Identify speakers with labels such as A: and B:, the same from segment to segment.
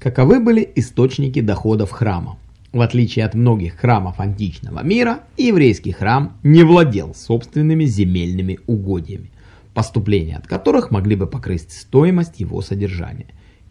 A: Каковы были источники доходов храма? В отличие от многих храмов античного мира, еврейский храм не владел собственными земельными угодьями, поступления от которых могли бы покрыть стоимость его содержания,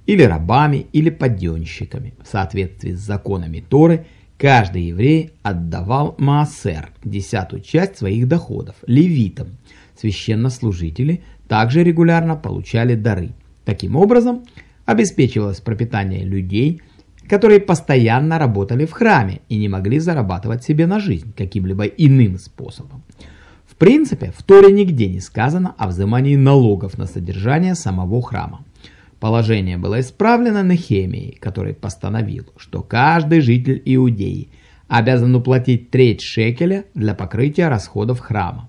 A: или рабами, или подъемщиками. В соответствии с законами Торы, каждый еврей отдавал маасер, десятую часть своих доходов, левитам. Священнослужители также регулярно получали дары. Таким образом, обеспечивалось пропитание людей, которые постоянно работали в храме и не могли зарабатывать себе на жизнь каким-либо иным способом. В принципе, в Торе нигде не сказано о взимании налогов на содержание самого храма. Положение было исправлено Нехемией, который постановил, что каждый житель Иудеи обязан уплатить треть шекеля для покрытия расходов храма.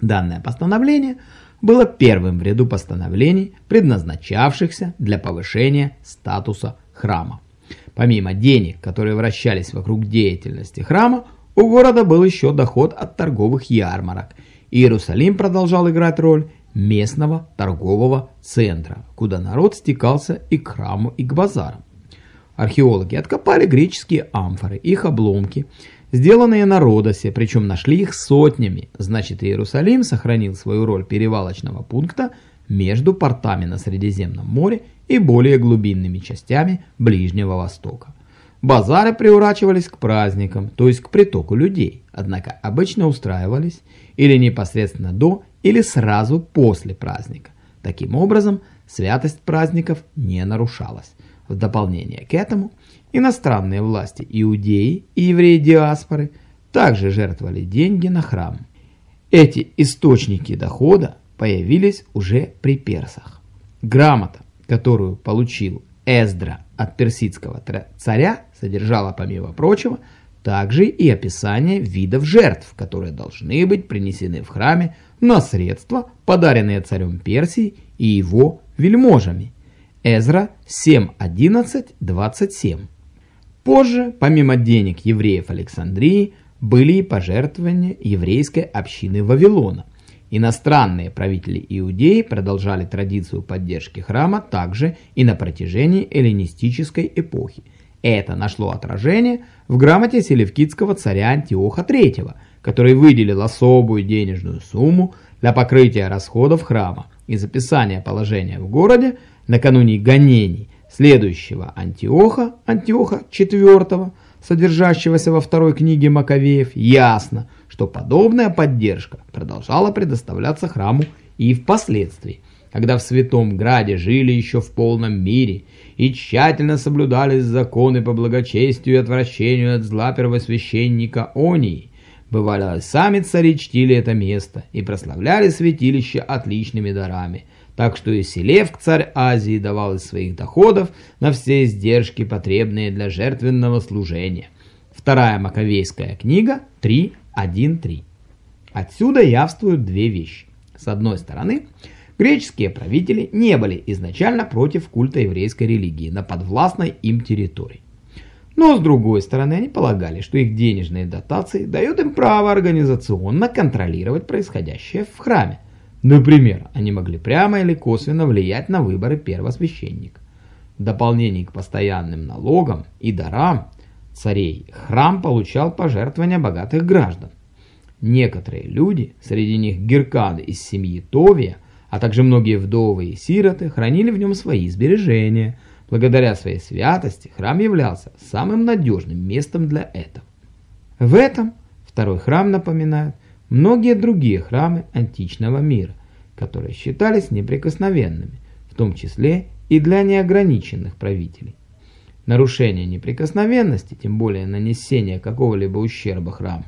A: Данное постановление – было первым в ряду постановлений, предназначавшихся для повышения статуса храма. Помимо денег, которые вращались вокруг деятельности храма, у города был еще доход от торговых ярмарок. Иерусалим продолжал играть роль местного торгового центра, куда народ стекался и к храму, и к базарам. Археологи откопали греческие амфоры, их обломки сделанные на Родосе, причем нашли их сотнями. Значит, Иерусалим сохранил свою роль перевалочного пункта между портами на Средиземном море и более глубинными частями Ближнего Востока. Базары приурачивались к праздникам, то есть к притоку людей, однако обычно устраивались или непосредственно до, или сразу после праздника. Таким образом, святость праздников не нарушалась. В дополнение к этому – Иностранные власти, иудеи и евреи диаспоры также жертвовали деньги на храм. Эти источники дохода появились уже при персах. Грамота, которую получил Эздра от персидского царя, содержала, помимо прочего, также и описание видов жертв, которые должны быть принесены в храме на средства, подаренные царем Персии и его вельможами. Эзра 7.11.27 Позже, помимо денег евреев Александрии, были и пожертвования еврейской общины Вавилона. Иностранные правители Иудеи продолжали традицию поддержки храма также и на протяжении эллинистической эпохи. Это нашло отражение в грамоте селевкидского царя Антиоха III, который выделил особую денежную сумму для покрытия расходов храма и записания положения в городе накануне гонений следующего Антиоха, Антиоха IV, содержащегося во второй книге Маковеев, ясно, что подобная поддержка продолжала предоставляться храму и впоследствии, когда в Святом Граде жили еще в полном мире и тщательно соблюдались законы по благочестию и отвращению от зла первосвященника Онии. Бывало, сами цари чтили это место и прославляли святилище отличными дарами – так что и Селевк, царь Азии, давал из своих доходов на все издержки, потребные для жертвенного служения. Вторая Маковейская книга 3.1.3. Отсюда явствуют две вещи. С одной стороны, греческие правители не были изначально против культа еврейской религии на подвластной им территории. Но с другой стороны, они полагали, что их денежные дотации дают им право организационно контролировать происходящее в храме, Например, они могли прямо или косвенно влиять на выборы первосвященника. В дополнение к постоянным налогам и дарам царей храм получал пожертвования богатых граждан. Некоторые люди, среди них Геркады из семьи Товия, а также многие вдовы и сироты, хранили в нем свои сбережения. Благодаря своей святости храм являлся самым надежным местом для этого. В этом второй храм напоминает многие другие храмы античного мира, которые считались неприкосновенными, в том числе и для неограниченных правителей. Нарушение неприкосновенности, тем более нанесение какого-либо ущерба храму,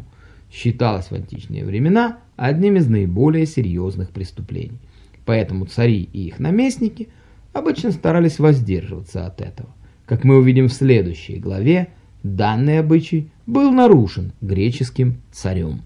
A: считалось в античные времена одним из наиболее серьезных преступлений. Поэтому цари и их наместники обычно старались воздерживаться от этого. Как мы увидим в следующей главе, данный обычай был нарушен греческим царем.